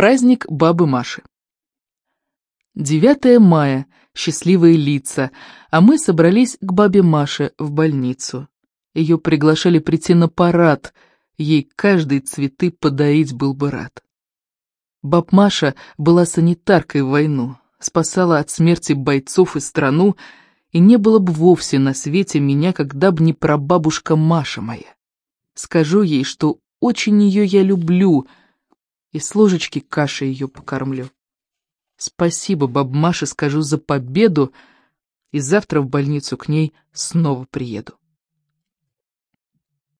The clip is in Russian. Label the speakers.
Speaker 1: Праздник бабы Маши. 9 мая. Счастливые лица. А мы собрались к бабе Маше в больницу. Ее приглашали прийти на парад. Ей каждый цветы подарить был бы рад. Баб Маша была санитаркой в войну, спасала от смерти бойцов и страну, и не было бы вовсе на свете меня, когда б не прабабушка Маша моя. Скажу ей, что очень ее я люблю, и с ложечки каши ее покормлю. Спасибо, баб Маше, скажу за победу, и завтра в больницу к ней снова приеду.